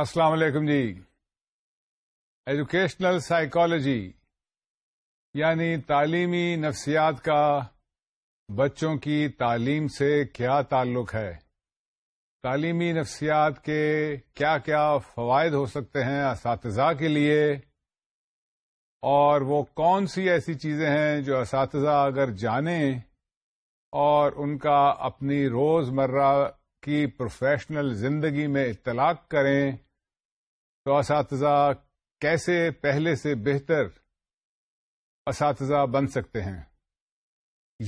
السلام علیکم جی ایجوکیشنل سائیکالوجی یعنی تعلیمی نفسیات کا بچوں کی تعلیم سے کیا تعلق ہے تعلیمی نفسیات کے کیا کیا فوائد ہو سکتے ہیں اساتذہ کے لیے اور وہ کون سی ایسی چیزیں ہیں جو اساتذہ اگر جانیں اور ان کا اپنی روزمرہ کی پروفیشنل زندگی میں اطلاق کریں تو اساتذہ کیسے پہلے سے بہتر اساتذہ بن سکتے ہیں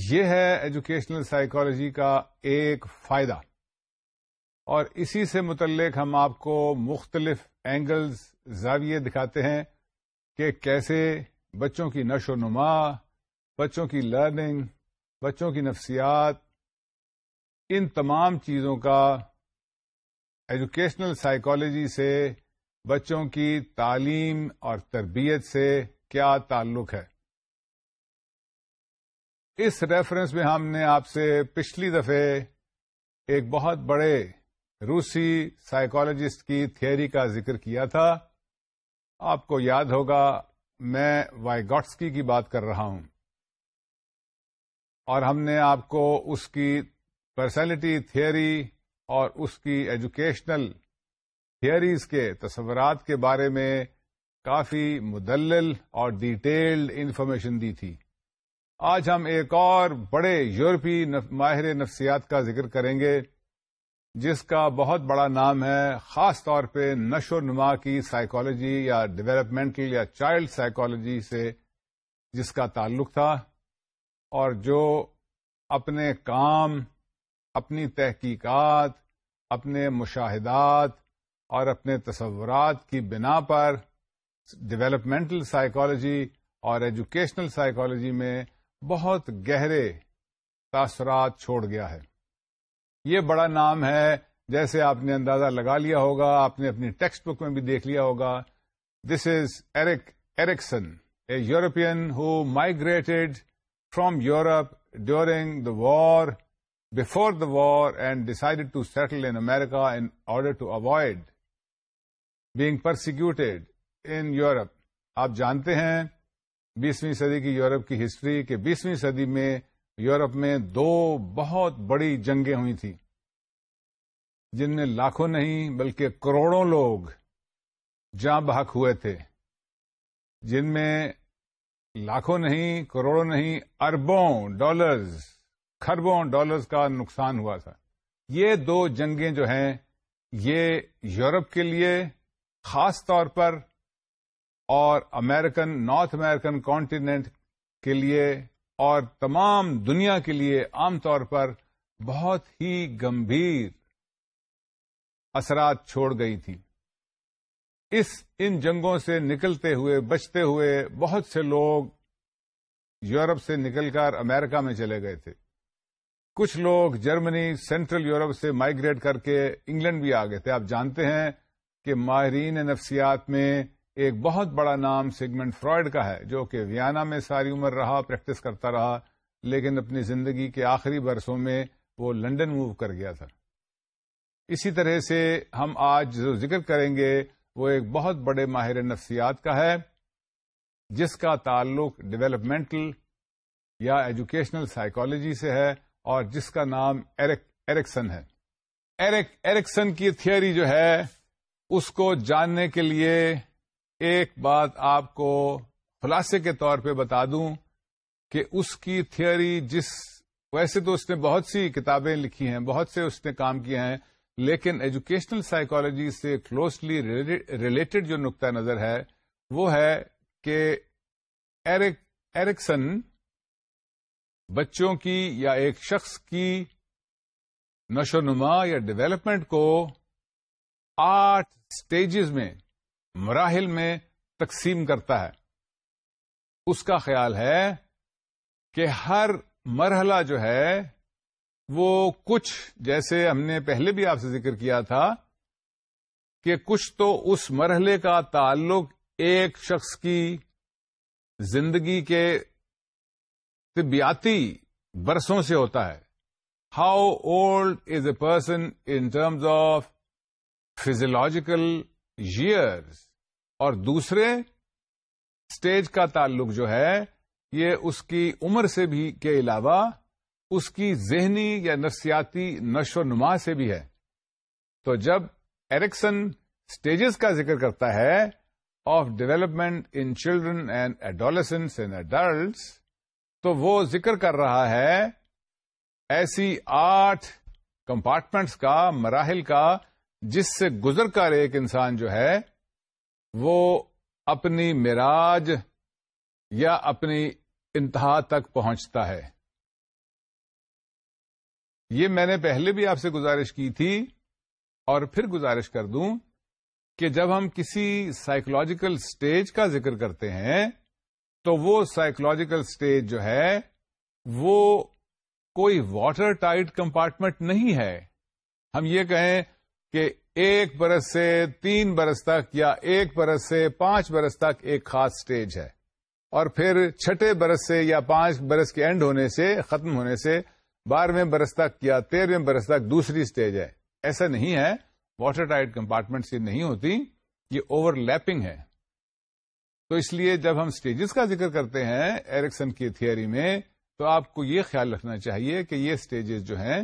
یہ ہے ایجوکیشنل سائیکالوجی کا ایک فائدہ اور اسی سے متعلق ہم آپ کو مختلف اینگلز زاویے دکھاتے ہیں کہ کیسے بچوں کی نشو و نما بچوں کی لرننگ بچوں کی نفسیات ان تمام چیزوں کا ایجوکیشنل سائیکالوجی سے بچوں کی تعلیم اور تربیت سے کیا تعلق ہے اس ریفرنس میں ہم نے آپ سے پچھلی دفعہ ایک بہت بڑے روسی سائیکالوجسٹ کی تھیئری کا ذکر کیا تھا آپ کو یاد ہوگا میں وائی گاٹسکی کی بات کر رہا ہوں اور ہم نے آپ کو اس کی پرسنالٹی تھیوری اور اس کی ایجوکیشنل تھیئریز کے تصورات کے بارے میں کافی مدلل اور ڈیٹیلڈ انفارمیشن دی تھی آج ہم ایک اور بڑے یورپی ماہر نفسیات کا ذکر کریں گے جس کا بہت بڑا نام ہے خاص طور پہ نشو نما کی سائیکالوجی یا ڈیولپمنٹل یا چائلڈ سائیکالوجی سے جس کا تعلق تھا اور جو اپنے کام اپنی تحقیقات اپنے مشاہدات اور اپنے تصورات کی بنا پر ڈیولپمنٹل سائیکالوجی اور ایجوکیشنل سائیکالوجی میں بہت گہرے تاثرات چھوڑ گیا ہے یہ بڑا نام ہے جیسے آپ نے اندازہ لگا لیا ہوگا آپ نے اپنی ٹیکسٹ بک میں بھی دیکھ لیا ہوگا this is Eric Erikson a European who migrated from Europe during the war before the war and decided to settle in America in order to avoid being persecuted in Europe آپ جانتے ہیں بیسویں صدی کی یورپ کی history کہ بیسویں صدی میں یورپ میں دو بہت بڑی جنگیں ہوئی تھیں جن میں لاکھوں نہیں بلکہ کروڑوں لوگ جاں بحق ہوئے تھے جن میں لاکھوں نہیں کروڑوں نہیں اربوں ڈالرز کھربوں ڈالرز کا نقصان ہوا تھا یہ دو جنگیں جو ہیں یہ یورپ کے لیے خاص طور پر اور امیرکن نارتھ امیرکن کانٹیننٹ کے لیے اور تمام دنیا کے لیے عام طور پر بہت ہی گمبھیر اثرات چھوڑ گئی تھی اس ان جنگوں سے نکلتے ہوئے بچتے ہوئے بہت سے لوگ یورپ سے نکل کر امریکہ میں چلے گئے تھے کچھ لوگ جرمنی سینٹرل یورپ سے مائگریٹ کر کے انگلینڈ بھی آ گئے تھے آپ جانتے ہیں کہ ماہرین نفسیات میں ایک بہت بڑا نام سیگمنٹ فرائڈ کا ہے جو کہ ویانا میں ساری عمر رہا پریکٹس کرتا رہا لیکن اپنی زندگی کے آخری برسوں میں وہ لنڈن موو کر گیا تھا اسی طرح سے ہم آج جو ذکر کریں گے وہ ایک بہت بڑے ماہر نفسیات کا ہے جس کا تعلق ڈیولپمنٹل یا ایجوکیشنل سائیکالوجی سے ہے اور جس کا نام ایرک ایرکسن ہے ایرک ایرکسن کی تھیوری جو ہے اس کو جاننے کے لیے ایک بات آپ کو خلاصے کے طور پہ بتا دوں کہ اس کی تھیوری جس ویسے تو اس نے بہت سی کتابیں لکھی ہیں بہت سے اس نے کام کیے ہیں لیکن ایجوکیشنل سائیکالوجی سے کلوزلی ریلیٹڈ جو نقطۂ نظر ہے وہ ہے کہ ایرک ایرکسن بچوں کی یا ایک شخص کی نشو نما یا ڈیویلپمنٹ کو آٹھ سٹیجز میں مراحل میں تقسیم کرتا ہے اس کا خیال ہے کہ ہر مرحلہ جو ہے وہ کچھ جیسے ہم نے پہلے بھی آپ سے ذکر کیا تھا کہ کچھ تو اس مرحلے کا تعلق ایک شخص کی زندگی کے طبیاتی برسوں سے ہوتا ہے how old is a person in terms of physiological years اور دوسرے اسٹیج کا تعلق جو ہے یہ اس کی عمر سے بھی کے علاوہ اس کی ذہنی یا نفسیاتی نشو و نما سے بھی ہے تو جب ایرکسن اسٹیجز کا ذکر کرتا ہے of development in children and adolescence and adults تو وہ ذکر کر رہا ہے ایسی آٹھ کمپارٹمنٹس کا مراحل کا جس سے گزر کر ایک انسان جو ہے وہ اپنی معراج یا اپنی انتہا تک پہنچتا ہے یہ میں نے پہلے بھی آپ سے گزارش کی تھی اور پھر گزارش کر دوں کہ جب ہم کسی سائیکولوجیکل سٹیج کا ذکر کرتے ہیں تو وہ سائیکولوجیکل سٹیج جو ہے وہ کوئی واٹر ٹائٹ کمپارٹمنٹ نہیں ہے ہم یہ کہیں کہ ایک برس سے تین برس تک یا ایک برس سے پانچ برس تک ایک خاص سٹیج ہے اور پھر چھٹے برس سے یا پانچ برس کے اینڈ ہونے سے ختم ہونے سے بارہویں برس تک یا تیرہویں برس تک دوسری سٹیج ہے ایسا نہیں ہے واٹر ٹائٹ کمپارٹمنٹ یہ نہیں ہوتی یہ اوور لیپنگ ہے تو اس لیے جب ہم سٹیجز کا ذکر کرتے ہیں ایرکسن کی تھیئری میں تو آپ کو یہ خیال رکھنا چاہیے کہ یہ سٹیجز جو ہیں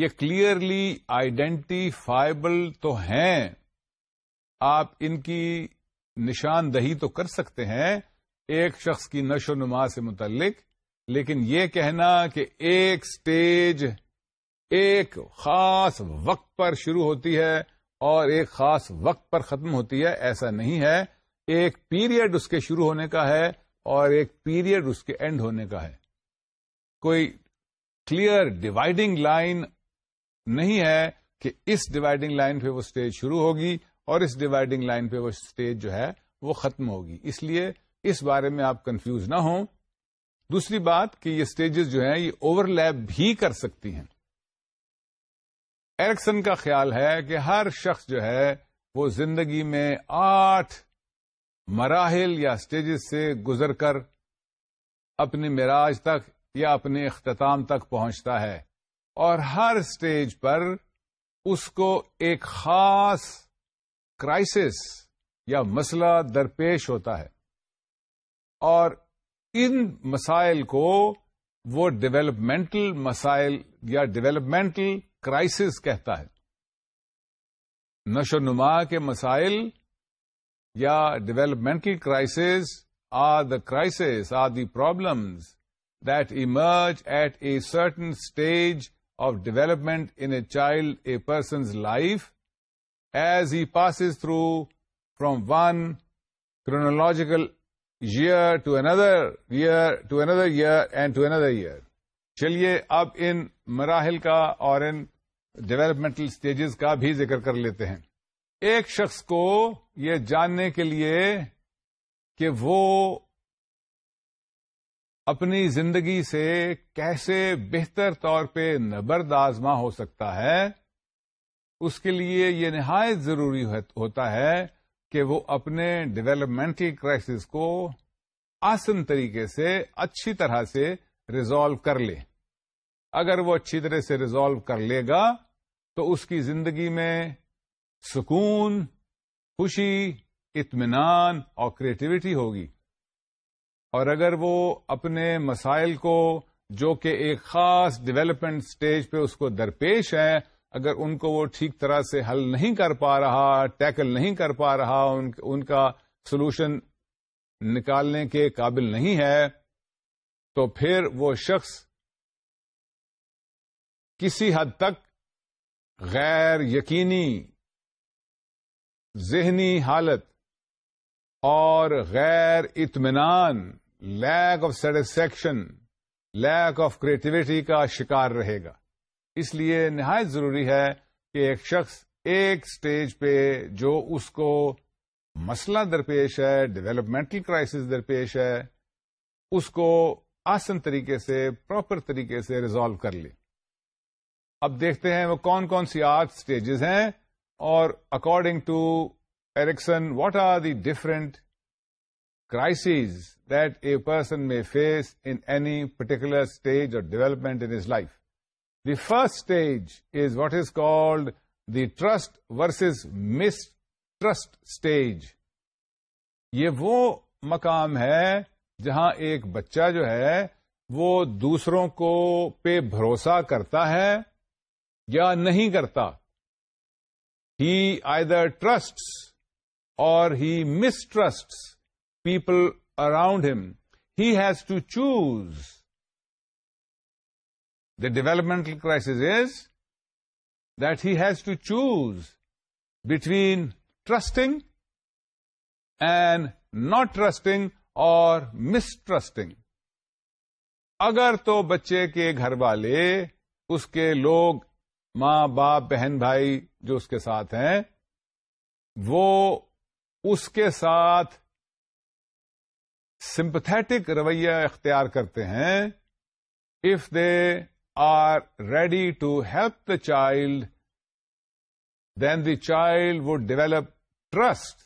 یہ کلیئرلی آئیڈینٹیفائبل تو ہیں آپ ان کی نشاندہی تو کر سکتے ہیں ایک شخص کی نشو نما سے متعلق لیکن یہ کہنا کہ ایک سٹیج ایک خاص وقت پر شروع ہوتی ہے اور ایک خاص وقت پر ختم ہوتی ہے ایسا نہیں ہے ایک پیریڈ اس کے شروع ہونے کا ہے اور ایک پیریڈ اس کے اینڈ ہونے کا ہے کوئی کلیئر ڈیوائڈنگ لائن نہیں ہے کہ اس ڈیوائڈنگ لائن پہ وہ اسٹیج شروع ہوگی اور اس ڈیوائڈنگ لائن پہ وہ اسٹیج جو ہے وہ ختم ہوگی اس لیے اس بارے میں آپ کنفیوز نہ ہوں دوسری بات کہ یہ اسٹیجز جو ہیں یہ اوور لیپ بھی کر سکتی ہیں ایرکسن کا خیال ہے کہ ہر شخص جو ہے وہ زندگی میں آٹھ مراحل یا اسٹیجز سے گزر کر اپنے مراج تک یا اپنے اختتام تک پہنچتا ہے اور ہر اسٹیج پر اس کو ایک خاص کرائسس یا مسئلہ درپیش ہوتا ہے اور ان مسائل کو وہ ڈیولپمنٹل مسائل یا ڈیولپمنٹل کرائسس کہتا ہے نشو نما کے مسائل یا developmental crises are the crisis are the problems that emerge at a certain stage of development in a child a person's life as he passes through from one chronological year to another year to another year and to another year چلیے اب ان مراحل کا اور ان developmental stages کا بھی ذکر کر لیتے ہیں ایک شخص کو یہ جاننے کے لیے کہ وہ اپنی زندگی سے کیسے بہتر طور پہ نبرد آزما ہو سکتا ہے اس کے لیے یہ نہایت ضروری ہوتا ہے کہ وہ اپنے ڈیولپمنٹل کرائسس کو آسن طریقے سے اچھی طرح سے ریزالو کر لے اگر وہ اچھی طرح سے ریزالو کر لے گا تو اس کی زندگی میں سکون خوشی اطمینان اور کریٹیوٹی ہوگی اور اگر وہ اپنے مسائل کو جو کہ ایک خاص ڈیولپمنٹ سٹیج پہ اس کو درپیش ہے اگر ان کو وہ ٹھیک طرح سے حل نہیں کر پا رہا ٹیکل نہیں کر پا رہا ان کا سولوشن نکالنے کے قابل نہیں ہے تو پھر وہ شخص کسی حد تک غیر یقینی ذہنی حالت اور غیر اطمینان lack of satisfaction lack of creativity کا شکار رہے گا اس لیے نہایت ضروری ہے کہ ایک شخص ایک سٹیج پہ جو اس کو مسئلہ درپیش ہے ڈیولپمنٹل کرائسس درپیش ہے اس کو آسن طریقے سے پراپر طریقے سے ریزالو کر لے اب دیکھتے ہیں وہ کون کون سی آرٹ سٹیجز ہیں اور according to Erikson what are the different crises person face face any particular stage of development in life the first stage is what is called the trust versus mistrust stage یہ وہ مقام ہے جہاں ایک بچہ جو ہے وہ دوسروں کو پہ بھروسہ کرتا ہے یا نہیں کرتا ہی آئی در ٹرسٹ اور he mistrust people around him he has to choose the developmental crisis is that he has to choose between trusting and not trusting اور مسٹرسٹنگ اگر تو بچے کے گھر والے اس کے لوگ ماں باپ بہن بھائی جو اس کے ساتھ ہیں وہ اس کے ساتھ سمپتک رویہ اختیار کرتے ہیں if they are ready to help the child then the child would develop trust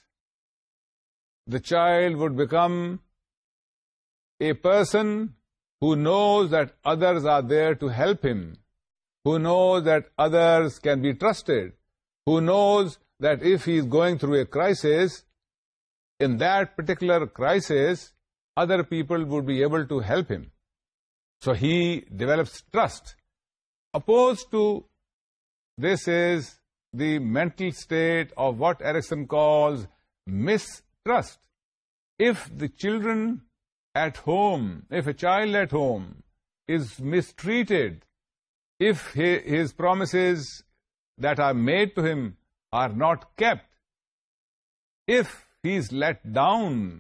the child would become a person whose that others are there to help him whose that others can be trusted whose that if he is going through a crisis in that particular crisis other people would be able to help him. So he develops trust. Opposed to this is the mental state of what Erickson calls mistrust. If the children at home, if a child at home is mistreated, if his promises that are made to him are not kept, if he's let down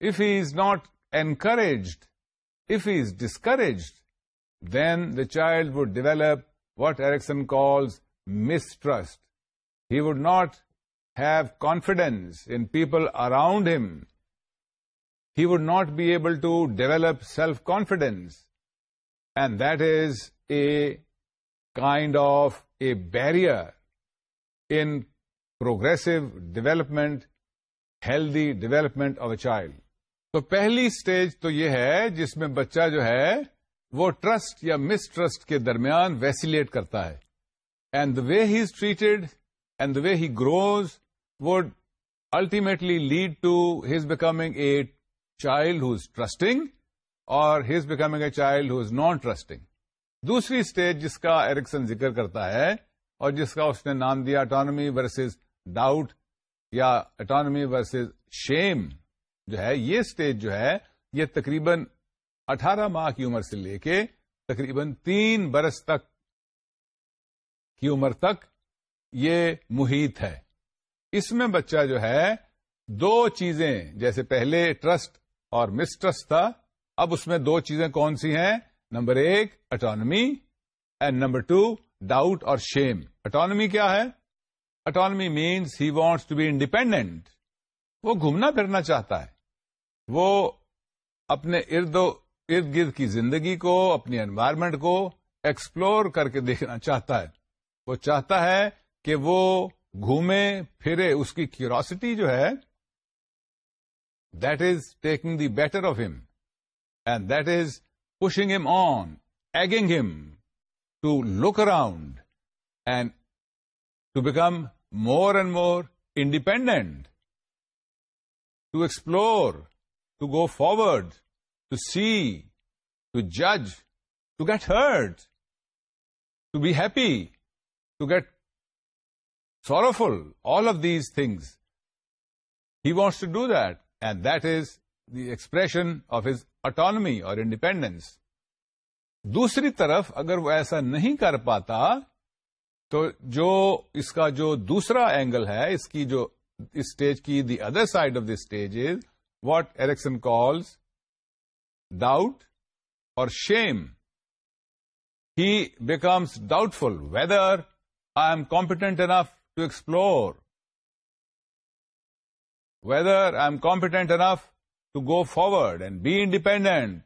if he is not encouraged, if he is discouraged, then the child would develop what Erickson calls mistrust. He would not have confidence in people around him. He would not be able to develop self-confidence. And that is a kind of a barrier in progressive development, healthy development of a child. تو پہلی stage تو یہ ہے جس میں بچہ جو ہے وہ ٹرسٹ یا مسٹرسٹ کے درمیان ویسیلیٹ کرتا ہے and the way he is treated and the way he grows ultimately lead to his becoming a child his trusting اور his becoming a child who is non trusting دوسری stage جس کا Erikson ذکر کرتا ہے اور جس کا اس نے نام دیا اٹانمی ورسز ڈاؤٹ یا اٹانمی ورسز شیم جو ہے یہ اسٹیج جو ہے یہ تقریباً اٹھارہ ماہ کی عمر سے لے کے تقریباً تین برس تک کی عمر تک یہ محیط ہے اس میں بچہ جو ہے دو چیزیں جیسے پہلے ٹرسٹ اور مسٹرسٹ تھا اب اس میں دو چیزیں کون سی ہیں نمبر ایک autonomy and number two doubt اور شیم اٹانمی کیا ہے autonomy means he wants to be independent وہ گھومنا پھرنا چاہتا ہے وہ اپنے ارد ارد گرد کی زندگی کو اپنی انوائرمنٹ کو ایکسپلور کر کے دیکھنا چاہتا ہے وہ چاہتا ہے کہ وہ گھومے پھرے اس کی کیوروسٹی جو ہے that is taking the better of him and that is pushing him on egging him to look around and to become more and more independent to explore to go forward to see to جج to get heard to be happy to get سورفل all of these things he wants to do that and that is the expression of his autonomy اور independence دوسری طرف اگر وہ ایسا نہیں کر پاتا تو جو اس کا جو دوسرا اینگل ہے اس کی جو اسٹیج کی the other side of the stage is what Erickson calls doubt or shame. He becomes doubtful whether I am competent enough to explore, whether I am competent enough to go forward and be independent,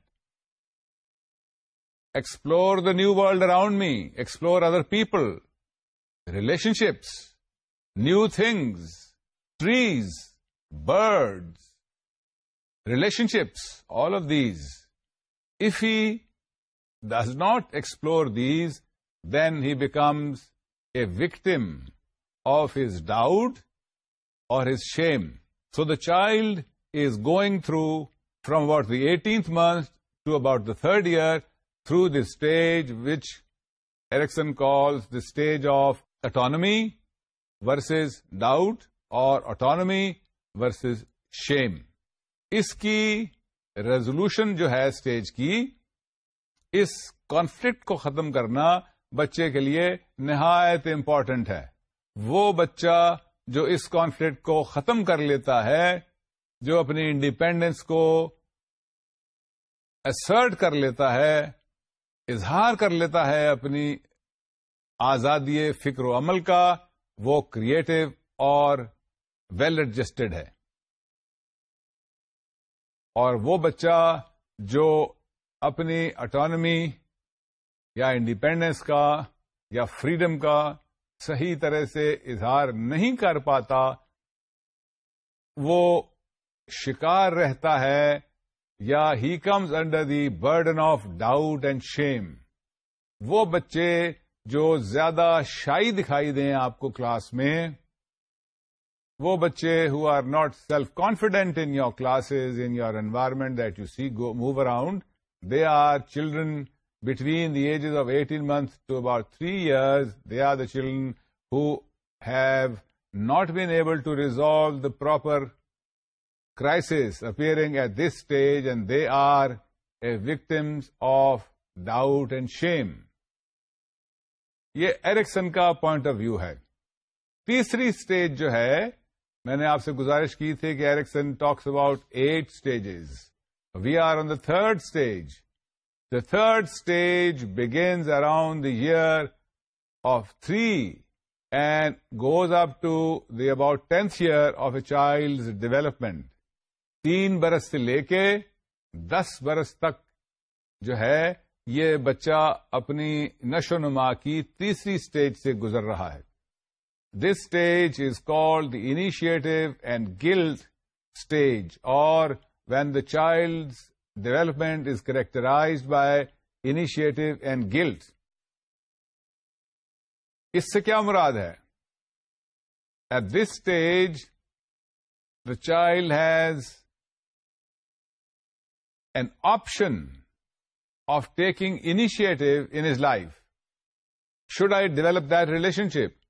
explore the new world around me, explore other people, relationships, new things, trees, birds, relationships, all of these. If he does not explore these, then he becomes a victim of his doubt or his shame. So the child is going through from about the 18th month to about the 3rd year through this stage which Erickson calls the stage of autonomy versus doubt or autonomy versus shame. اس کی resolution جو ہے stage کی اس conflict کو ختم کرنا بچے کے لیے نہایت امپورٹنٹ ہے وہ بچہ جو اس کانفلکٹ کو ختم کر لیتا ہے جو اپنی انڈیپینڈینس کو اسرٹ کر لیتا ہے اظہار کر لیتا ہے اپنی آزادی فکر و عمل کا وہ کریٹو اور ویل ایڈجسٹڈ ہے اور وہ بچہ جو اپنی اٹانمی یا انڈیپینڈینس کا یا فریڈم کا صحیح طرح سے اظہار نہیں کر پاتا وہ شکار رہتا ہے یا he comes under the burden of doubt and shame وہ بچے جو زیادہ شائی دکھائی دیں آپ کو کلاس میں وہ بچے ہ are not self confident in your classes in your environment that you see go move around they are children between the ages of eighteen months to اب three years they are the children have not been able to resolve the proper crisis appearing at this stage and they are a victims of doubt and shame یہ Erikson کا point of view ہے تیسری stage جو ہے میں نے آپ سے گزارش کی تھی کہ Erikson talks about eight stages we are on the third stage the third stage begins around the year of three and goes up to the about tenth year of a child's development تین برس سے لے کے دس برس تک جو ہے یہ بچہ اپنی نشو نما کی تیسری اسٹیج سے گزر رہا ہے this stage is called the initiative and guilt stage اور when the child development is characterized by initiative and guilt اس سے کیا مراد ہے at this stage the child has an option of taking initiative in his life should I develop that relationship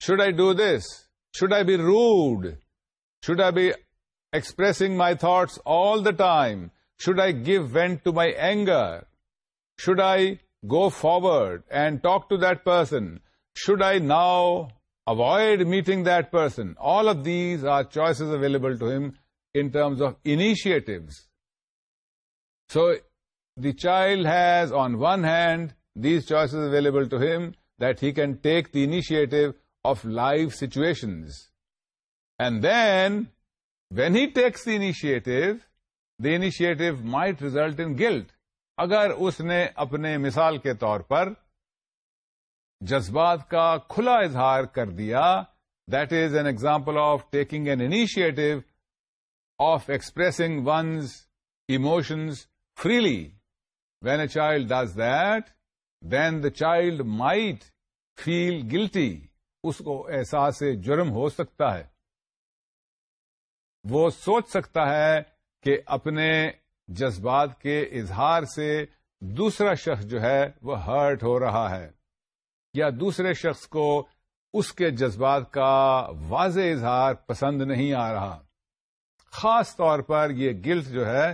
Should I do this? Should I be rude? Should I be expressing my thoughts all the time? Should I give vent to my anger? Should I go forward and talk to that person? Should I now avoid meeting that person? All of these are choices available to him in terms of initiatives. So the child has, on one hand, these choices available to him, that he can take the initiative of life situations and then when he takes the initiative the initiative might result in guilt اگر اس نے اپنے مثال کے طور پر جذبات کا کھلا اظہار کر دیا that is an example of taking an initiative of expressing one's emotions freely when a child does that then the child might feel guilty اس کو احساس جرم ہو سکتا ہے وہ سوچ سکتا ہے کہ اپنے جذبات کے اظہار سے دوسرا شخص جو ہے وہ ہرٹ ہو رہا ہے یا دوسرے شخص کو اس کے جذبات کا واضح اظہار پسند نہیں آ رہا خاص طور پر یہ گلٹ جو ہے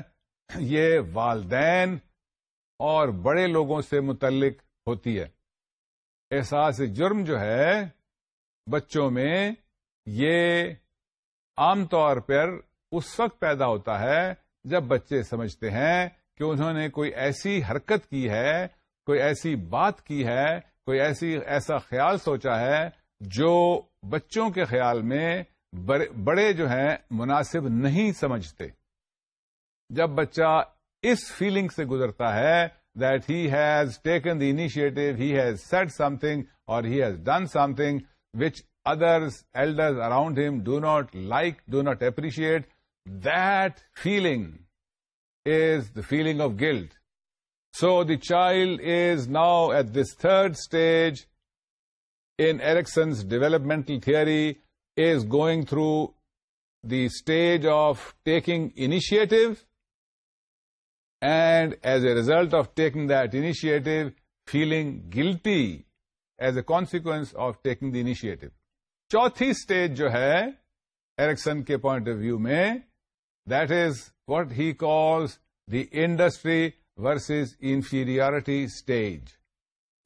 یہ والدین اور بڑے لوگوں سے متعلق ہوتی ہے احساس جرم جو ہے بچوں میں یہ عام طور پر اس وقت پیدا ہوتا ہے جب بچے سمجھتے ہیں کہ انہوں نے کوئی ایسی حرکت کی ہے کوئی ایسی بات کی ہے کوئی ایسی ایسا خیال سوچا ہے جو بچوں کے خیال میں بڑے جو ہیں مناسب نہیں سمجھتے جب بچہ اس فیلنگ سے گزرتا ہے that has taken the initiative he has set something اور he has done something which others, elders around him do not like, do not appreciate, that feeling is the feeling of guilt. So the child is now at this third stage in Erickson's developmental theory, is going through the stage of taking initiative, and as a result of taking that initiative, feeling guilty as a consequence of taking the initiative چوتھی stage جو ہے Erikson کے point of view میں that is what he calls the industry versus inferiority stage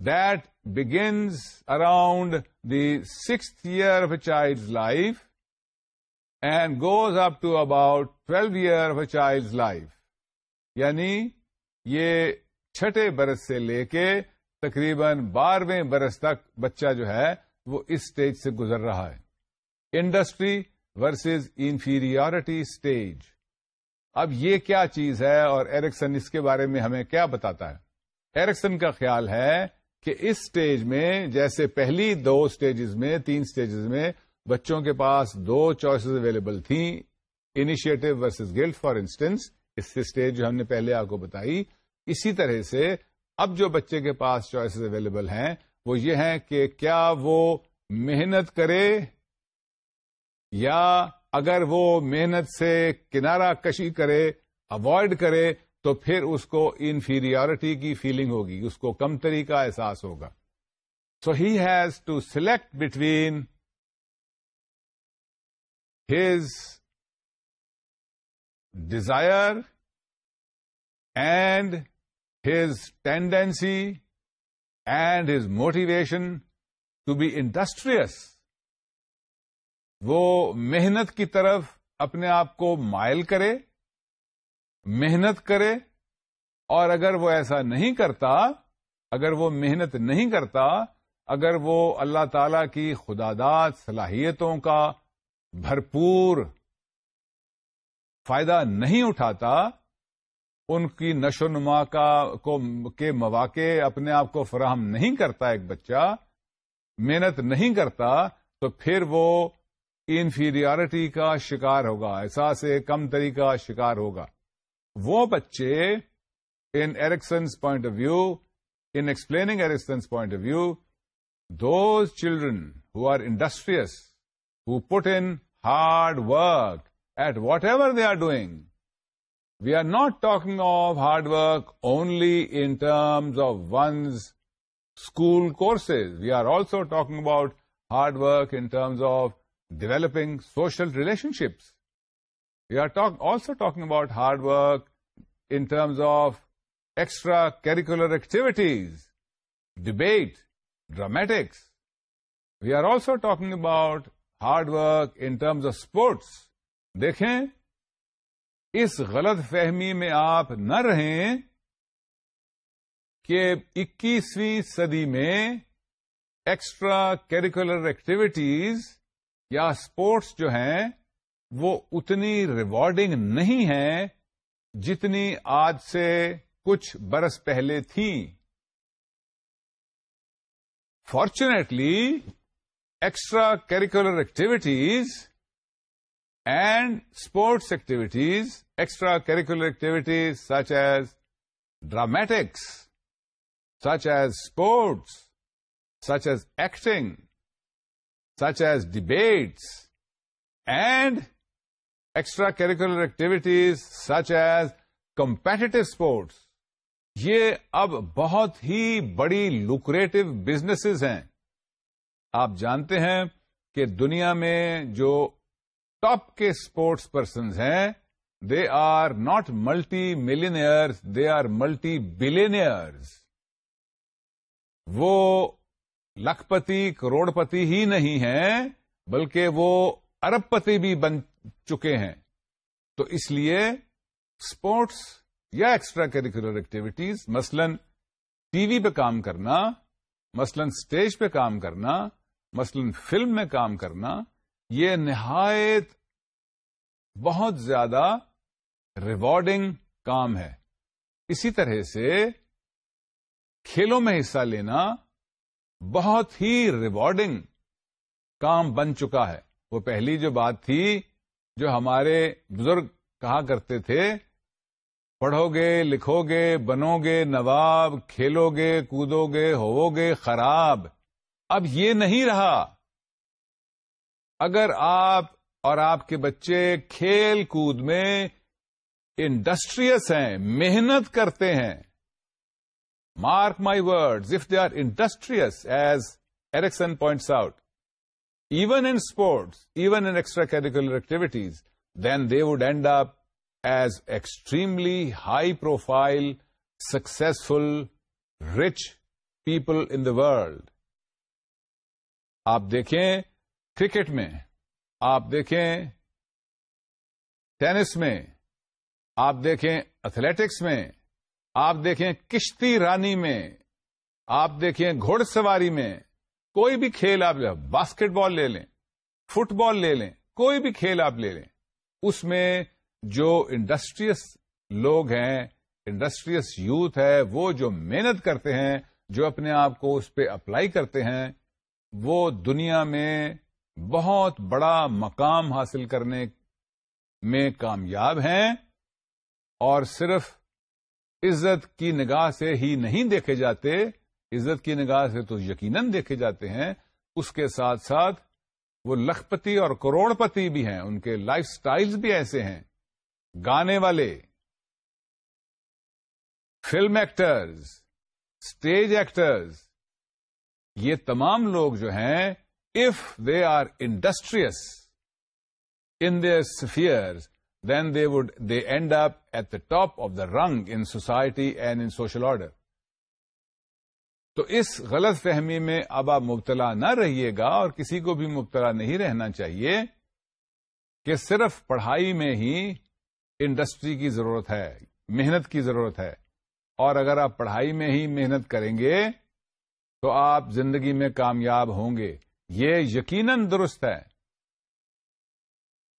that begins around the six year of a child life and goes up to about twelve year of a child life یعنی یہ چھٹے برس سے لے کے تقریباً بارہویں برس تک بچہ جو ہے وہ اس اسٹیج سے گزر رہا ہے انڈسٹری ورسز انفیریٹی اسٹیج اب یہ کیا چیز ہے اور ایرکسن اس کے بارے میں ہمیں کیا بتاتا ہے ایرکسن کا خیال ہے کہ اس اسٹیج میں جیسے پہلی دو اسٹیجز میں تین اسٹیجز میں بچوں کے پاس دو چوائسیز اویلیبل تھیں initiative versus guilt for instance اس سٹیج اسٹیج جو ہم نے پہلے آپ کو بتائی اسی طرح سے اب جو بچے کے پاس چوائسیز اویلیبل ہیں وہ یہ ہیں کہ کیا وہ محنت کرے یا اگر وہ محنت سے کنارہ کشی کرے اوائڈ کرے تو پھر اس کو انفیریٹی کی فیلنگ ہوگی اس کو کم طریقہ احساس ہوگا so he has to select between his desire and his tendency and his motivation to be industrious وہ محنت کی طرف اپنے آپ کو مائل کرے محنت کرے اور اگر وہ ایسا نہیں کرتا اگر وہ محنت نہیں کرتا اگر وہ اللہ تعالی کی خدا داد صلاحیتوں کا بھرپور فائدہ نہیں اٹھاتا ان کی نشو نما کا کو کے مواقع اپنے آپ کو فراہم نہیں کرتا ایک بچہ محنت نہیں کرتا تو پھر وہ انفیریٹی کا شکار ہوگا احساس کم تری کا شکار ہوگا وہ بچے in Erikson's point of view in explaining Erikson's point of view those children who are industrious who put in hard work at whatever they are doing We are not talking of hard work only in terms of one's school courses. We are also talking about hard work in terms of developing social relationships. We are also talking about hard work in terms of extracurricular activities, debate, dramatics. We are also talking about hard work in terms of sports. Dekhein, اس غلط فہمی میں آپ نہ رہیں کہ اکیسویں صدی میں ایکسٹرا کیریکولر ایکٹیویٹیز یا اسپورٹس جو ہیں وہ اتنی ریوارڈنگ نہیں ہیں جتنی آج سے کچھ برس پہلے تھی fortunately extra curricular activities and sports activities extra curricular activities such as dramatics such as sports such as acting such as debates and extra curricular activities such as competitive sports یہ اب بہت ہی بڑی لوکریٹو بزنسز ہیں آپ جانتے ہیں کہ دنیا میں جو ٹاپ کے اسپورٹس پرسنز ہیں they are not multi millionaires they are multi billionaire وہ لکھپتی پتی ہی نہیں ہیں بلکہ وہ ارب پتی بھی بن چکے ہیں تو اس لیے اسپورٹس یا ایکسٹرا کریکولر ایکٹیویٹیز مثلا ٹی وی پہ کام کرنا مثلا اسٹیج پہ کام کرنا مثلا فلم میں کام کرنا یہ نہایت بہت زیادہ ریوارڈنگ کام ہے اسی طرح سے کھیلوں میں حصہ لینا بہت ہی ریوارڈنگ کام بن چکا ہے وہ پہلی جو بات تھی جو ہمارے بزرگ کہا کرتے تھے پڑھو گے لکھو گے بنو گے نواب کھیلو گے کودو گے ہوو گے خراب اب یہ نہیں رہا اگر آپ اور آپ کے بچے کھیل کود میں انڈسٹریس ہیں محنت کرتے ہیں mark my words if they are industrious as Erikson points out even in sports even in extra curricular activities then they would end up as extremely high profile successful rich people in the world آپ دیکھیں cricket میں آپ دیکھیں tennis میں آپ دیکھیں athletics میں آپ دیکھیں کشتی رانی میں آپ دیکھیں گھوڑ سواری میں کوئی بھی کھیل آپ باسکٹ بال لے لیں فٹ بال لے لیں کوئی بھی کھیل آپ لے لیں اس میں جو انڈسٹریس لوگ ہیں انڈسٹریس یوتھ ہے وہ جو محنت کرتے ہیں جو اپنے آپ کو اس پہ اپلائی کرتے ہیں وہ دنیا میں بہت بڑا مقام حاصل کرنے میں کامیاب ہیں اور صرف عزت کی نگاہ سے ہی نہیں دیکھے جاتے عزت کی نگاہ سے تو یقیناً دیکھے جاتے ہیں اس کے ساتھ ساتھ وہ لکھپتی اور کروڑ پتی بھی ہیں ان کے لائف سٹائلز بھی ایسے ہیں گانے والے فلم ایکٹرز اسٹیج ایکٹرز یہ تمام لوگ جو ہیں if they are industrious in their spheres, then they would they end up at the top of the rung in society and in social order تو اس غلط فہمی میں اب آپ مبتلا نہ رہیے گا اور کسی کو بھی مبتلا نہیں رہنا چاہیے کہ صرف پڑھائی میں ہی انڈسٹری کی ضرورت ہے محنت کی ضرورت ہے اور اگر آپ پڑھائی میں ہی محنت کریں گے تو آپ زندگی میں کامیاب ہوں گے یہ یقیناً درست ہے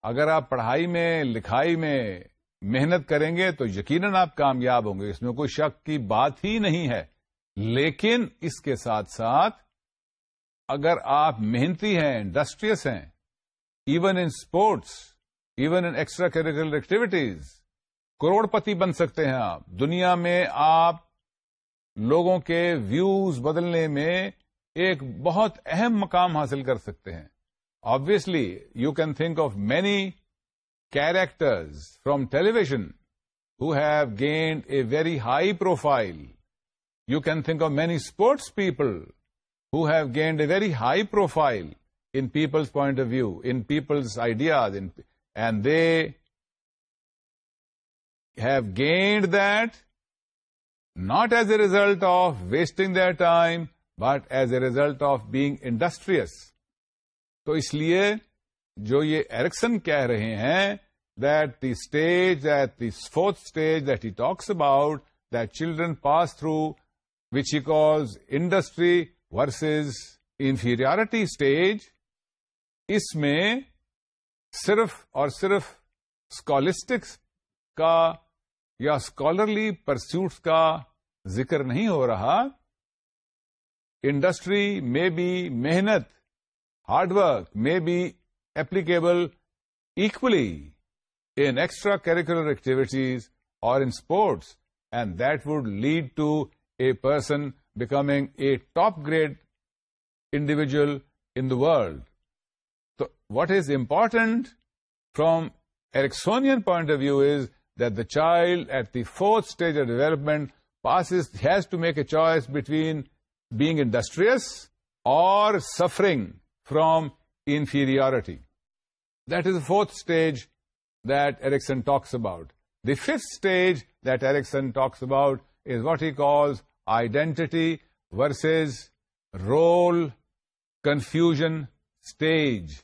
اگر آپ پڑھائی میں لکھائی میں محنت کریں گے تو یقیناً آپ کامیاب ہوں گے اس میں کوئی شک کی بات ہی نہیں ہے لیکن اس کے ساتھ ساتھ اگر آپ محنتی ہیں انڈسٹریس ہیں even in sports even in extra curricular activities کروڑ پتی بن سکتے ہیں آپ دنیا میں آپ لوگوں کے ویوز بدلنے میں ایک بہت اہم مقام حاصل کر سکتے ہیں obviously you can think of many characters from television who have gained a very high profile you can think of many sports people who have gained a very high profile in people's point of view in people's ideas and they have gained that not as a result of wasting their time but as a result of being industrious تو اس لیے جو یہ Erikson کہہ رہے ہیں that the stage at the fourth stage that he talks about that children pass through which he calls industry versus inferiority stage اس میں صرف اور صرف اسکالسٹکس کا یا اسکالرلی پرسوٹس کا ذکر نہیں ہو رہا انڈسٹری میں بی محنت ہارڈ ورک میں بی applicable equally in extra curricular activities اور in sports and that would lead to a person becoming a top grade individual in the world تو what is important from Eriksonian point of view is that the child at the fourth stage of development pass has to make a choice between being industrious or suffering from inferiority. That is the fourth stage that Erickson talks about. The fifth stage that Erickson talks about is what he calls identity versus role confusion stage.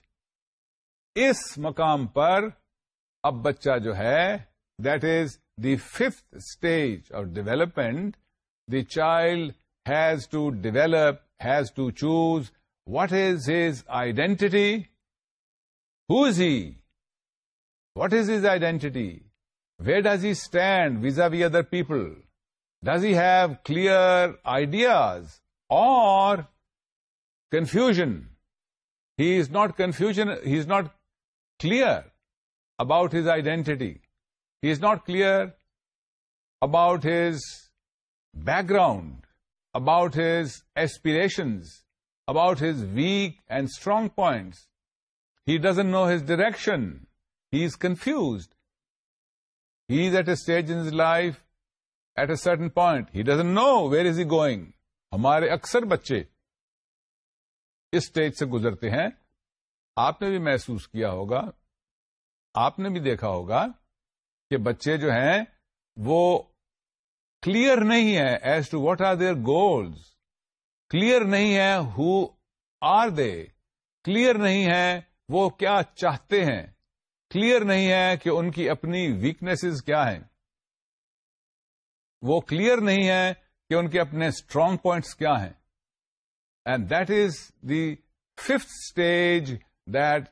اس مقام پر اب بچہ جو ہے that is the fifth stage of development the child has to develop, has to choose. What is his identity? Who is he? What is his identity? Where does he stand vis-a-vis other people? Does he have clear ideas or confusion? He is not clear about his identity. He is not clear about his background. About his about about his weak and strong He he doesn't know his direction he is confused he is at a stage in life at a certain point he doesn't know where is he going ہمارے اکثر بچے اس stage سے گزرتے ہیں آپ نے بھی محسوس کیا ہوگا آپ نے بھی دیکھا ہوگا کہ بچے جو ہیں وہ کلیئر نہیں ہے as to what are their goals clear نہیں ہے ہو آر دے کلیئر نہیں ہے وہ کیا چاہتے ہیں کلیئر نہیں ہے کہ ان کی اپنی ویکنیسز کیا ہیں وہ کلیئر نہیں ہے کہ ان کے اپنے اسٹرانگ پوائنٹس کیا ہیں and that is the fifth stage that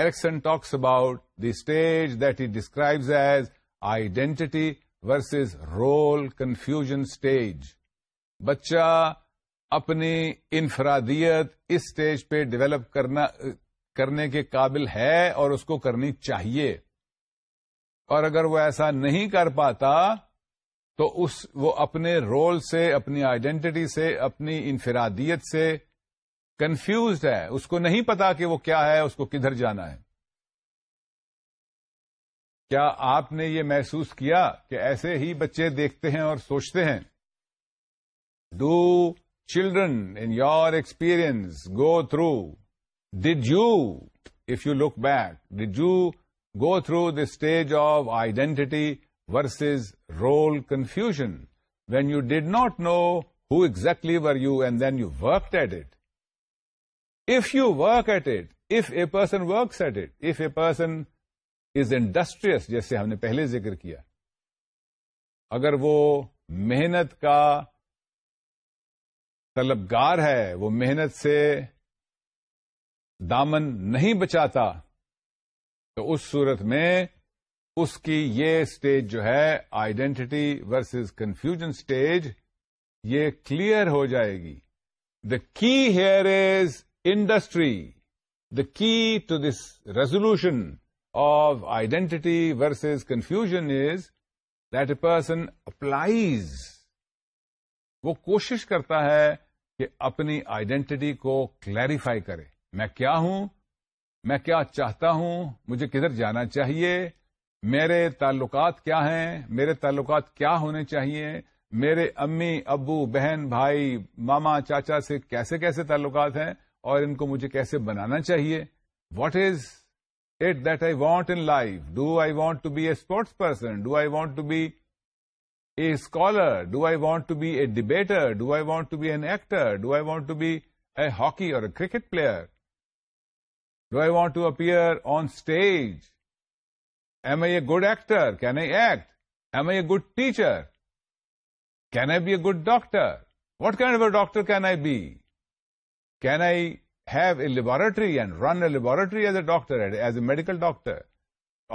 ایلیکسن talks about the stage that he describes as identity versus role confusion stage بچہ اپنی انفرادیت اس اسٹیج پہ ڈیولپ کرنا کرنے کے قابل ہے اور اس کو کرنی چاہیے اور اگر وہ ایسا نہیں کر پاتا تو اس وہ اپنے رول سے اپنی آئیڈینٹی سے اپنی انفرادیت سے کنفیوزڈ ہے اس کو نہیں پتا کہ وہ کیا ہے اس کو کدھر جانا ہے کیا آپ نے یہ محسوس کیا کہ ایسے ہی بچے دیکھتے ہیں اور سوچتے ہیں do children in your experience go through did you if you look back did you go through the stage of identity versus role confusion when you did not know who exactly were you and then you work at it if you work at it if a person works at it if a person is industrious جیسے ہم نے پہلے ذکر کیا اگر وہ محنت کا طلبگار ہے وہ محنت سے دامن نہیں بچاتا تو اس صورت میں اس کی یہ اسٹیج جو ہے آئیڈینٹی ورسز کنفیوژن اسٹیج یہ کلیئر ہو جائے گی the key here is industry the key to this resolution of identity versus confusion is that a person applies وہ کوشش کرتا ہے کہ اپنی آئیڈینٹی کو کلیریفائی کرے میں کیا ہوں میں کیا چاہتا ہوں مجھے کدھر جانا چاہیے میرے تعلقات کیا ہیں میرے تعلقات کیا ہونے چاہیے میرے امی ابو بہن بھائی ماما چاچا سے کیسے کیسے تعلقات ہیں اور ان کو مجھے کیسے بنانا چاہیے what is it that I want in life. Do I want to be a sports person? Do I want to be a scholar? Do I want to be a debater? Do I want to be an actor? Do I want to be a hockey or a cricket player? Do I want to appear on stage? Am I a good actor? Can I act? Am I a good teacher? Can I be a good doctor? What kind of a doctor can I be? Can I have a laboratory and run a laboratory as a doctor as as a medical doctor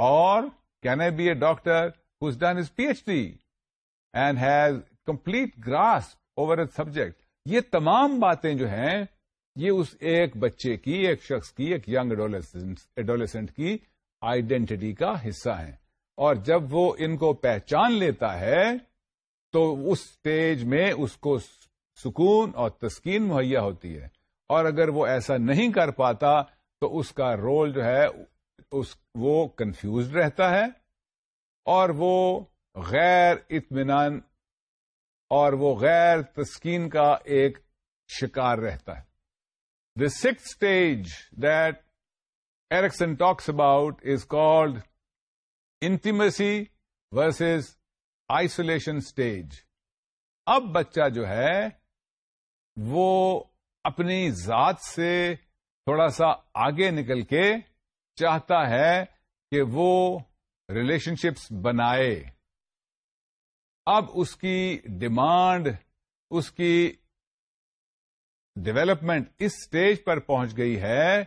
اور can a be a doctor who's done is P H D and has complete grasp over subject یہ تمام باتیں جو ہیں یہ اس ایک بچے کی ایک شخص کی ایک یگ ایڈولیسنٹ کی آئیڈینٹی کا حصہ ہیں اور جب وہ ان کو پہچان لیتا ہے تو اس سٹیج میں اس کو سکون اور تسکین مہیا ہوتی ہے اور اگر وہ ایسا نہیں کر پاتا تو اس کا رول جو ہے اس وہ کنفیوزڈ رہتا ہے اور وہ غیر اطمینان اور وہ غیر تسکین کا ایک شکار رہتا ہے the six stage that Erikson talks about is called intimacy versus isolation stage اب بچہ جو ہے وہ اپنی ذات سے تھوڑا سا آگے نکل کے چاہتا ہے کہ وہ ریلیشن شپس بنائے اب اس کی ڈیمانڈ اس کی ڈیولپمنٹ اس سٹیج پر پہنچ گئی ہے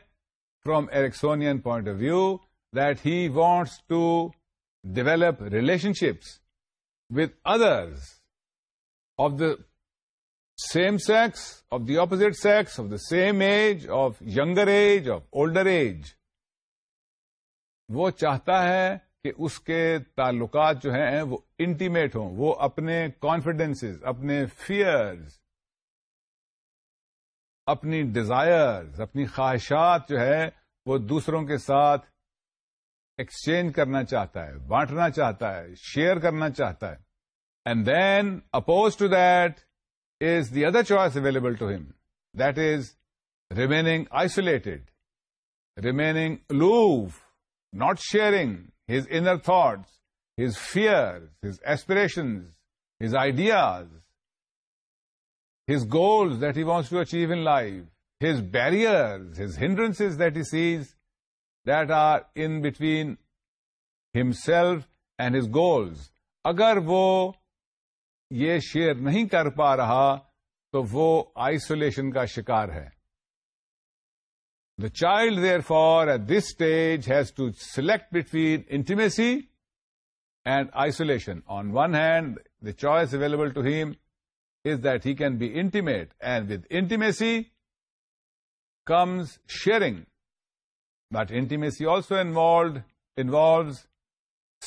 from Eriksonian point of view that he wants to develop relationships with others of the same sex, of the opposite sex, of the same age, of younger age, of older age. وہ چاہتا ہے کہ اس کے تعلقات جو ہیں وہ intimate ہوں وہ اپنے کانفیڈینس اپنے فیئرز اپنی ڈیزائرز اپنی خواہشات جو ہے وہ دوسروں کے ساتھ ایکسچینج کرنا چاہتا ہے بانٹنا چاہتا ہے شیئر کرنا چاہتا ہے and then opposed to that is the other choice available to him, that is remaining isolated, remaining aloof, not sharing his inner thoughts, his fears, his aspirations, his ideas, his goals that he wants to achieve in life, his barriers, his hindrances that he sees that are in between himself and his goals. Agar wo یہ share نہیں کر پا رہا تو وہ isolation کا شکار ہے the child therefore at this stage has to select between intimacy and isolation on one hand the choice available to him is that he can be intimate and with intimacy comes sharing but intimacy also involved involves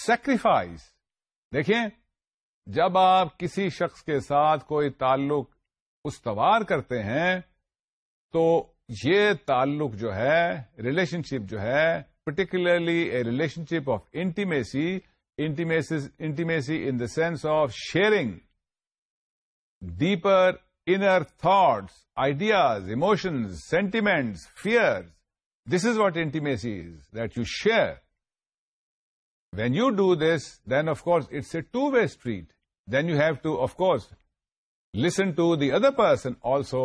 sacrifice دیکھیں جب آپ کسی شخص کے ساتھ کوئی تعلق استوار کرتے ہیں تو یہ تعلق جو ہے ریلیشن شپ جو ہے particularly a relationship of intimacy intimacy in the sense of sharing deeper inner thoughts ideas emotions sentiments fear this is what intimacy is that you share when you do this then of course it's a two way street then you have to of course listen to the other person also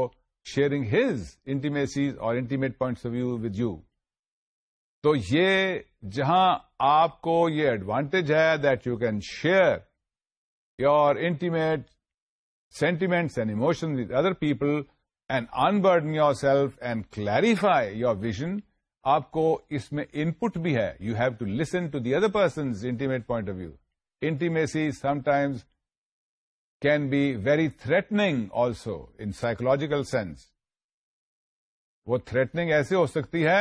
sharing his intimacy or intimate point of view with you تو یہ جہاں آپ کو یہ advantage ہے that you can share your intimate sentiment and emotion with other people and unburden yourself and clarify your vision آپ کو اس میں ان پٹ بھی ہے you have to listen to the other person's intimate point of view intimacy sometimes can be very threatening also in psychological sense وہ threatening ایسے ہو سکتی ہے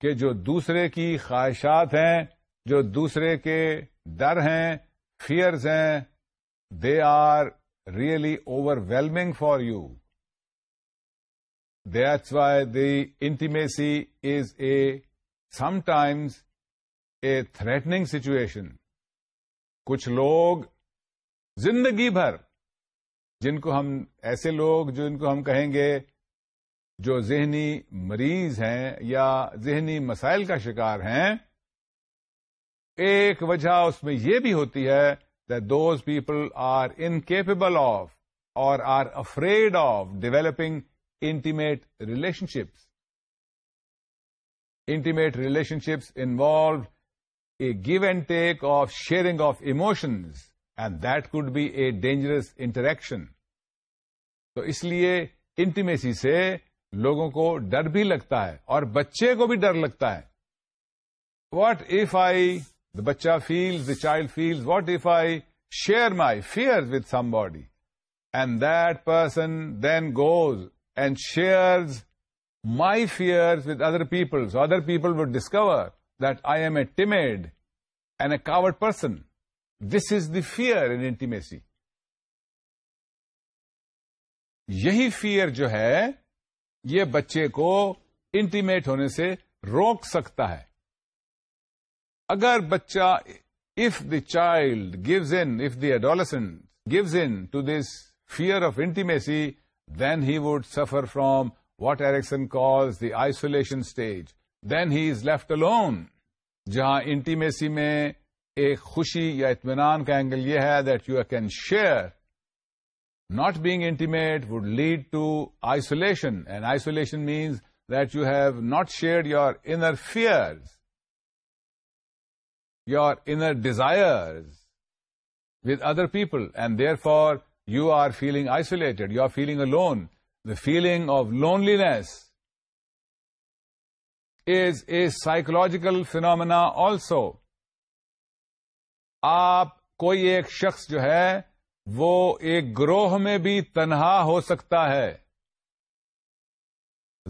کہ جو دوسرے کی خواہشات ہیں جو دوسرے کے ڈر ہیں فیئرز ہیں they are really overwhelming for you this why the intimacy is a sometimes a threatening situation کچھ لوگ زندگی بھر جن کو ہم ایسے لوگ جو ان کو ہم کہیں گے جو ذہنی مریض ہیں یا ذہنی مسائل کا شکار ہیں ایک وجہ اس میں یہ بھی ہوتی ہے that those people are incapable of or are afraid of developing intimate relationships. Intimate relationships involve a give and take of sharing of emotions. And that could be a dangerous interaction تو اس لیے intimacy سے لوگوں کو ڈر بھی لگتا ہے اور بچے کو بھی ڈر لگتا ہے واٹ ایف آئی دا بچہ feels the child feels what if I share my fear with somebody and that person then goes and shares my fears with other people other people would discover that I am a timid and a coward person this is the fear in intimacy یہی fair جو ہے یہ بچے کو intimate ہونے سے روک سکتا ہے اگر بچہ if child child gives if the adolescent gives in to this fear of intimacy then he would suffer from what Erikson calls the isolation stage then he is left alone. جہاں intimacy میں ایک خوشی یا اطمینان کا angle یہ ہے that you can share not being intimate would lead to isolation and isolation means that you have not share your inner fears your inner desire with other people and therefore you are feeling isolated you are feeling alone the feeling of loneliness is a psychological phenomena also آپ کوئی ایک شخص جو ہے وہ ایک گروہ میں بھی تنہا ہو سکتا ہے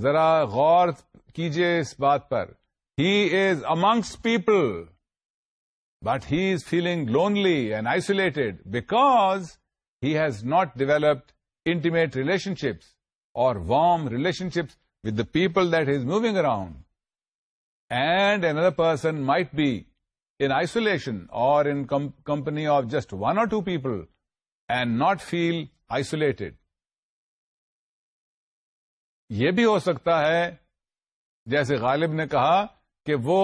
ذرا غور کیجئے اس بات پر he is amongst people but he is feeling lonely and isolated because he has not developed intimate relationships اور warm relationships with the people that is moving around and another person might be in isolation اور in company of just one or two people and not feel isolated یہ بھی ہو سکتا ہے جیسے غالب نے کہا کہ وہ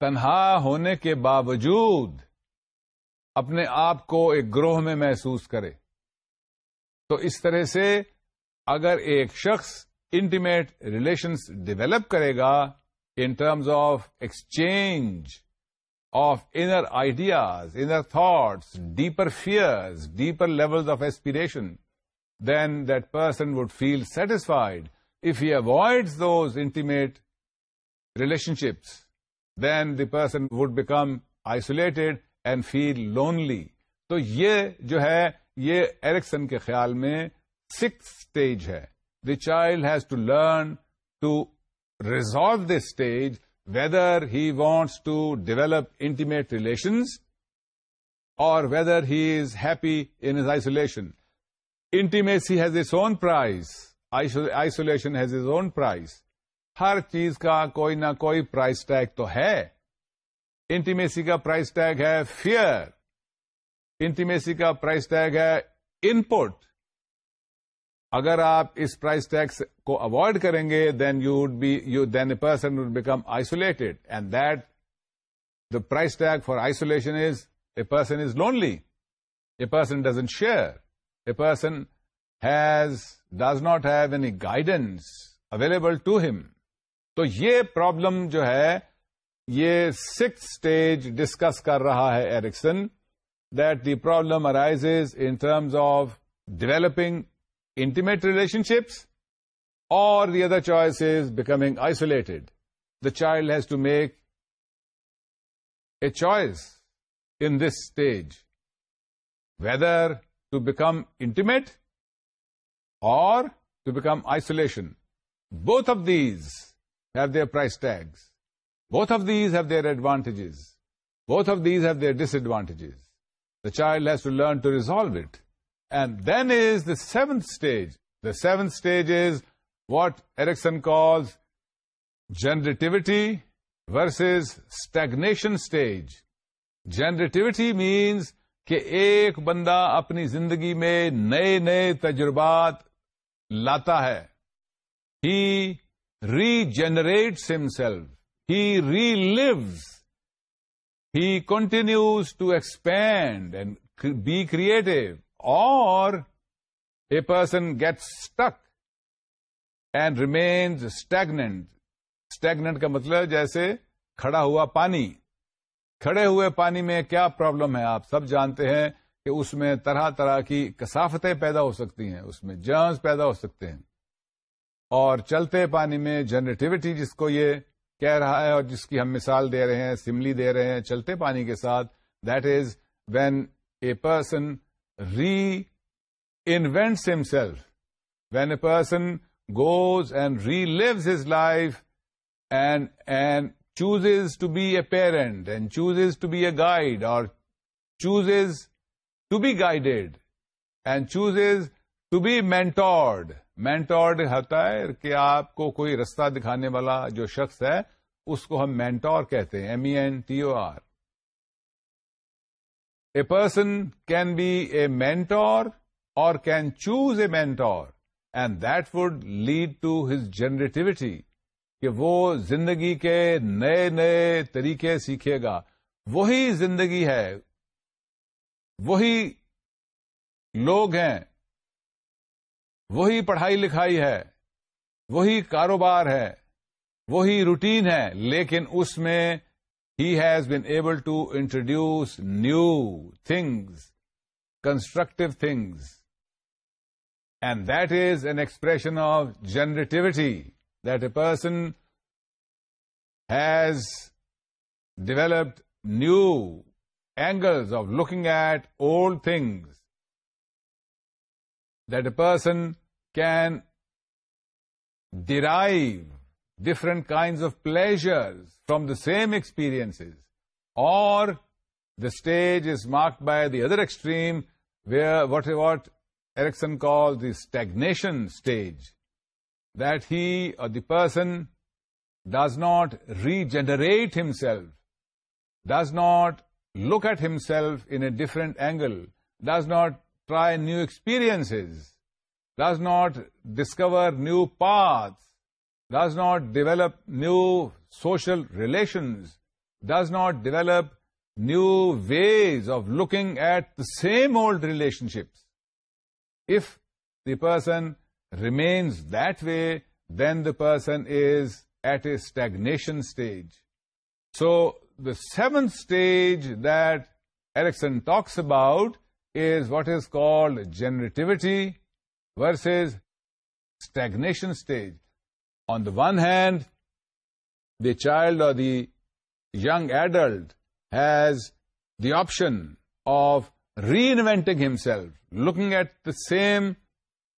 تنہا ہونے کے باوجود اپنے آپ کو ایک گروہ میں محسوس کرے تو اس طرح سے اگر ایک شخص انٹیمیٹ ریلیشنس ڈیولپ کرے گا terms of exchange of ideas inner thoughts deeper fears deeper level of aspiration then that person would feel satisfied if you avoid those intimate relationships then the person would become isolated and feel lonely تو یہ جو ہے یہ Erikson کے خیال میں six stage ہے the child has to learn to resolve this stage whether he wants to develop intimate relations or whether he is happy in his isolation. Intimacy has its own price. Isolation has its own price. ہر چیز کا کوئی نہ کوئی price tag تو ہے intimacy کا price tag ہے فیئر انٹیمیسی کا پرائز ٹیگ ہے انپوٹ اگر آپ اس پرائز ٹیکس کو اوائڈ کریں گے then you would be you then a person would become isolated and that the price tag for isolation is a person is lonely a person doesn't share a person has does not have any guidance available to him تو یہ problem جو ہے یہ six stage discuss کر رہا ہے Erikson that the problem arise in terms of developing intimate relationships, or the other choice is becoming isolated. The child has to make a choice in this stage, whether to become intimate or to become isolation. Both of these have their price tags. Both of these have their advantages. Both of these have their disadvantages. The child has to learn to resolve it. And then is the seventh stage the seventh stage is what ایلیکسن calls generativity versus stagnation stage generativity means کہ ایک بندہ اپنی زندگی میں نئے نئے تجربات لاتا ہے he regenerates himself he relives he continues to expand and be creative a person gets stuck and remains stagnant stagnant کا مطلب جیسے کھڑا ہوا پانی کھڑے ہوئے پانی میں کیا پرابلم ہے آپ سب جانتے ہیں کہ اس میں طرح طرح کی کسافتیں پیدا ہو سکتی ہیں اس میں جرمس پیدا ہو سکتے ہیں اور چلتے پانی میں جنریٹیوٹی جس کو یہ کہہ رہا ہے اور جس کی ہم مثال دے رہے ہیں سملی دے رہے ہیں چلتے پانی کے ساتھ that is when a person reinvents himself when a person goes and re level his life chooses to be a parent and chooses to be a guide اور chooses to be guided and chooses to be mentored کہ آپ کو کوئی رستہ دکھانے والا جو شخص ہے اس کو ہم مینٹور کہتے ہیں M E N T O R a person can be a mentor اور can choose a mentor and that would lead to his generativity کہ وہ زندگی کے نئے نئے طریقے سیکھے گا وہی زندگی ہے وہی لوگ ہیں وہی پڑھائی لکھائی ہے وہی کاروبار ہے وہی روٹین ہے لیکن اس میں He has been able to introduce new things, constructive things. And that is an expression of generativity, that a person has developed new angles of looking at old things, that a person can derive different kinds of pleasures from the same experiences. Or the stage is marked by the other extreme, where what Erickson calls the stagnation stage, that he or the person does not regenerate himself, does not look at himself in a different angle, does not try new experiences, does not discover new paths, does not develop new social relations, does not develop new ways of looking at the same old relationships. If the person remains that way, then the person is at a stagnation stage. So the seventh stage that Erickson talks about is what is called generativity versus stagnation stage. On the one hand, the child or the young adult has the option of reinventing himself, looking at the same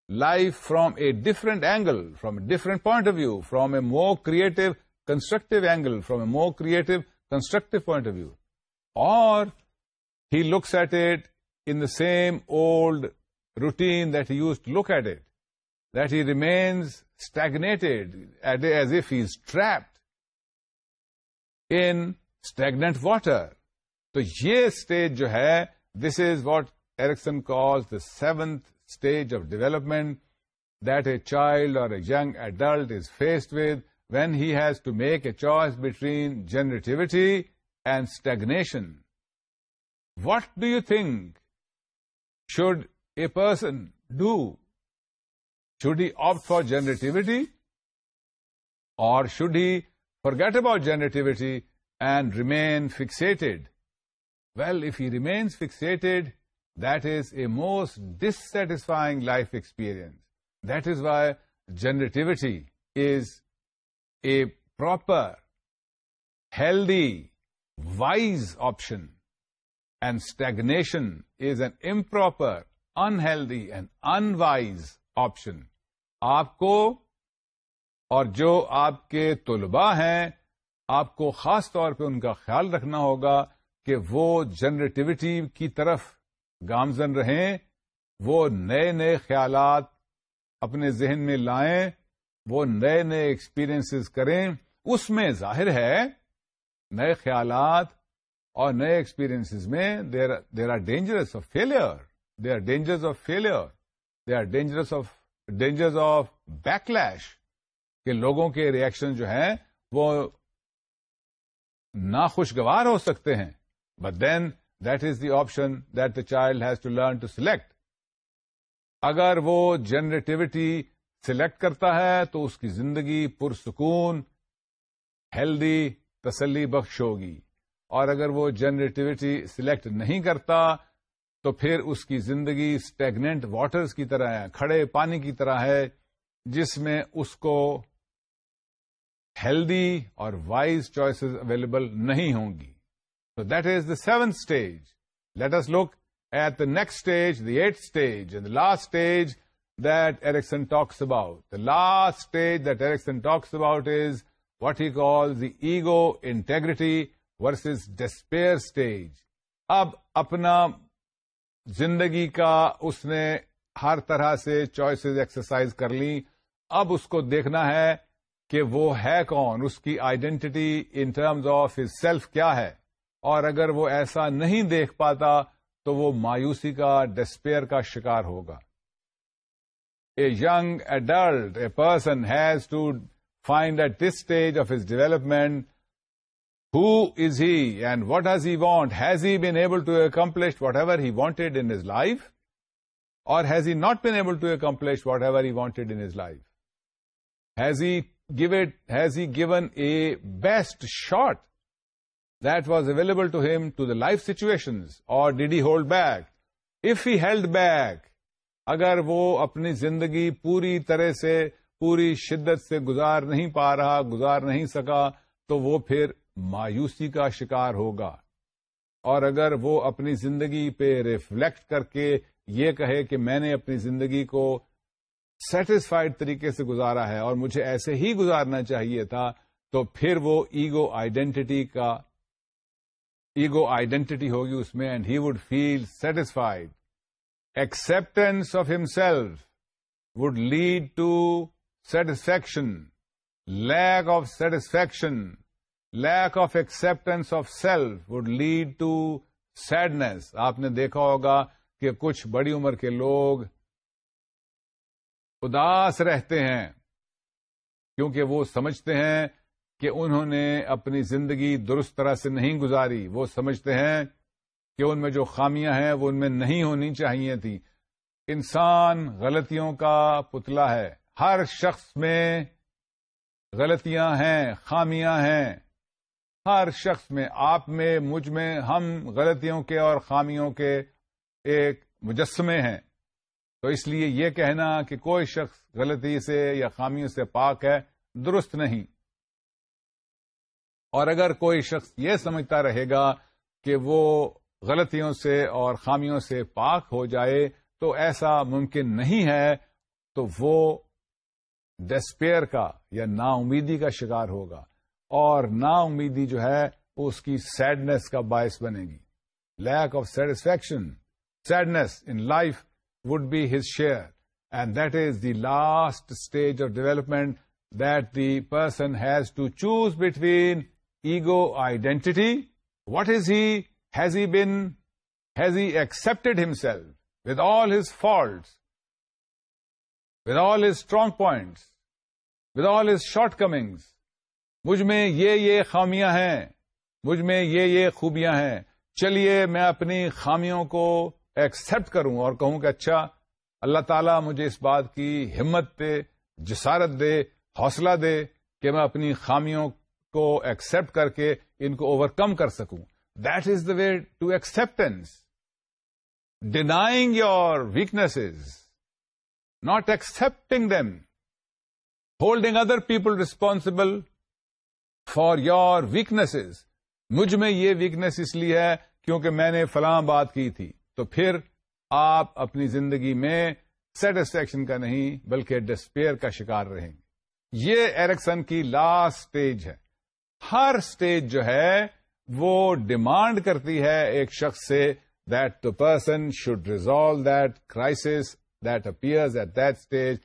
life from a different angle, from a different point of view, from a more creative, constructive angle, from a more creative, constructive point of view. Or he looks at it in the same old routine that he used to look at it, that he remains stagnate at as a phase trapped in stagnant water تو یہ stage جو ہے this is what Erikson calls the seventh stage of development that a child or a young adult is faced with when has to make a choice between generativity and stagnation what do you think should a person ڈ Should he opt for generativity, or should he forget about generativity and remain fixated? Well, if he remains fixated, that is a most dissatisfying life experience. That is why generativity is a proper, healthy, wise option, and stagnation is an improper, unhealthy, and unwise option. آپ کو اور جو آپ کے طلباء ہیں آپ کو خاص طور پہ ان کا خیال رکھنا ہوگا کہ وہ جنریٹیوٹی کی طرف گامزن رہیں وہ نئے نئے خیالات اپنے ذہن میں لائیں وہ نئے نئے ایکسپیرئنس کریں اس میں ظاہر ہے نئے خیالات اور نئے ایکسپیرئنس میں there are dangerous of failure they are dangerous of failure they are dangerous of dangers of backlash کے لوگوں کے ریئیکشن جو ہیں وہ ناخوشگوار ہو سکتے ہیں but then that is the option that the child has to learn to select اگر وہ جنریٹیوٹی سلیکٹ کرتا ہے تو اس کی زندگی پرسکون ہیلدی تسلی بخش ہوگی اور اگر وہ جنریٹیوٹی سلیکٹ نہیں کرتا تو پھر اس کی زندگی اسٹیگنٹ واٹرز کی طرح ہے کھڑے پانی کی طرح ہے جس میں اس کو ہیلدی اور وائز چوائسز اویلیبل نہیں ہوں گی تو that is the stage let us look at the next stage the at stage and the last stage that Erikson talks about the last stage that Erikson talks about is what he call the ego integrity versus despair stage اب اپنا زندگی کا اس نے ہر طرح سے choices exercise کر لی اب اس کو دیکھنا ہے کہ وہ ہے کون اس کی identity in terms of his self کیا ہے اور اگر وہ ایسا نہیں دیکھ پاتا تو وہ مایوسی کا ڈسپیئر کا شکار ہوگا a young adult a person has to find at this stage of his development Who is he and what does he want? Has he been able to accomplish whatever he wanted in his life? Or has he not been able to accomplish whatever he wanted in his life? Has he, give it, has he given a best shot that was available to him to the life situations? Or did he hold back? If he held back, اگر وہ اپنی زندگی پوری طرح سے پوری شدت سے گزار نہیں پا رہا گزار نہیں سکا تو وہ پھر مایوسی کا شکار ہوگا اور اگر وہ اپنی زندگی پہ ریفلیکٹ کر کے یہ کہے کہ میں نے اپنی زندگی کو سیٹسفائیڈ طریقے سے گزارا ہے اور مجھے ایسے ہی گزارنا چاہیے تھا تو پھر وہ ایگو آئیڈینٹی کا ایگو آئیڈینٹی ہوگی اس میں and he would feel satisfied acceptance of himself would lead to satisfaction lack of satisfaction lack of acceptance of self would lead to sadness آپ نے دیکھا ہوگا کہ کچھ بڑی عمر کے لوگ اداس رہتے ہیں کیونکہ وہ سمجھتے ہیں کہ انہوں نے اپنی زندگی درست طرح سے نہیں گزاری وہ سمجھتے ہیں کہ ان میں جو خامیاں ہیں وہ ان میں نہیں ہونی چاہیے تھی انسان غلطیوں کا پتلا ہے ہر شخص میں غلطیاں ہیں خامیاں ہیں ہر شخص میں آپ میں مجھ میں ہم غلطیوں کے اور خامیوں کے ایک مجسمے ہیں تو اس لیے یہ کہنا کہ کوئی شخص غلطی سے یا خامیوں سے پاک ہے درست نہیں اور اگر کوئی شخص یہ سمجھتا رہے گا کہ وہ غلطیوں سے اور خامیوں سے پاک ہو جائے تو ایسا ممکن نہیں ہے تو وہ ڈسپیئر کا یا نا امیدی کا شکار ہوگا اور نامیدی جو ہے اس کی سیڈنس کا باعث بنے گی lack of satisfaction sadness in life would be his share and that is the last stage of development that the person has to choose between ego identity what is has he been has he accepted himself with all his fault with all his strong points with all his shortcomings مجھ میں یہ یہ خامیاں ہیں مجھ میں یہ یہ خوبیاں ہیں چلیے میں اپنی خامیوں کو ایکسپٹ کروں اور کہوں کہ اچھا اللہ تعالیٰ مجھے اس بات کی ہمت دے جسارت دے حوصلہ دے کہ میں اپنی خامیوں کو ایکسپٹ کر کے ان کو اوور کم کر سکوں that is the way to acceptance denying your weakness not accepting them holding other people responsible for your weaknesses مجھ میں یہ ویکنیس اس لیے ہے کیونکہ میں نے فلاں بات کی تھی تو پھر آپ اپنی زندگی میں سیٹسفیکشن کا نہیں بلکہ ڈسپیئر کا شکار رہیں گے یہ ایرکسن کی لاسٹ اسٹیج ہے ہر اسٹیج جو ہے وہ ڈیمانڈ کرتی ہے ایک شخص سے that the person should resolve that crisis that appears at that stage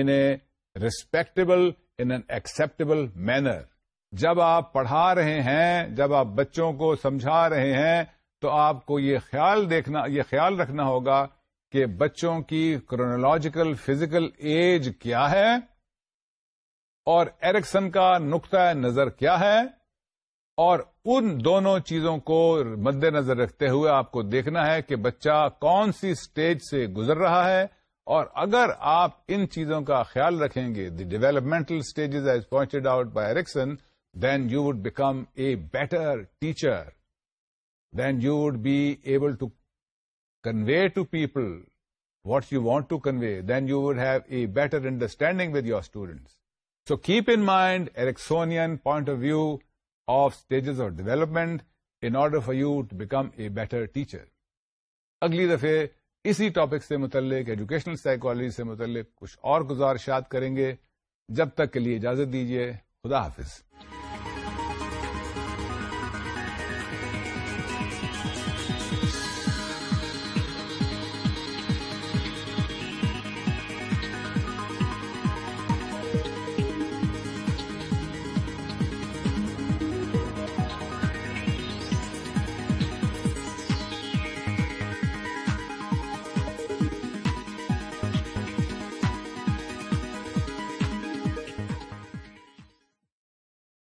in a respectable in an acceptable manner جب آپ پڑھا رہے ہیں جب آپ بچوں کو سمجھا رہے ہیں تو آپ کو یہ خیال دیکھنا یہ خیال رکھنا ہوگا کہ بچوں کی کرونالوجیکل فزیکل ایج کیا ہے اور ایرکسن کا نقطۂ نظر کیا ہے اور ان دونوں چیزوں کو مد نظر رکھتے ہوئے آپ کو دیکھنا ہے کہ بچہ کون سی اسٹیج سے گزر رہا ہے اور اگر آپ ان چیزوں کا خیال رکھیں گے the developmental stages as pointed out by Erikson then you would become a better teacher then you would be able to convey to people what you want to convey then you would have a better understanding with your student so keep in mind Erikson point of view of stages of development in order you would become a better teacher اگلی دفعہ اسی topic سے متعلق educational psychology سے متعلق کچھ اور گزارشات کریں گے جب تک کے لیے اجازت دیجیے خدا حافظ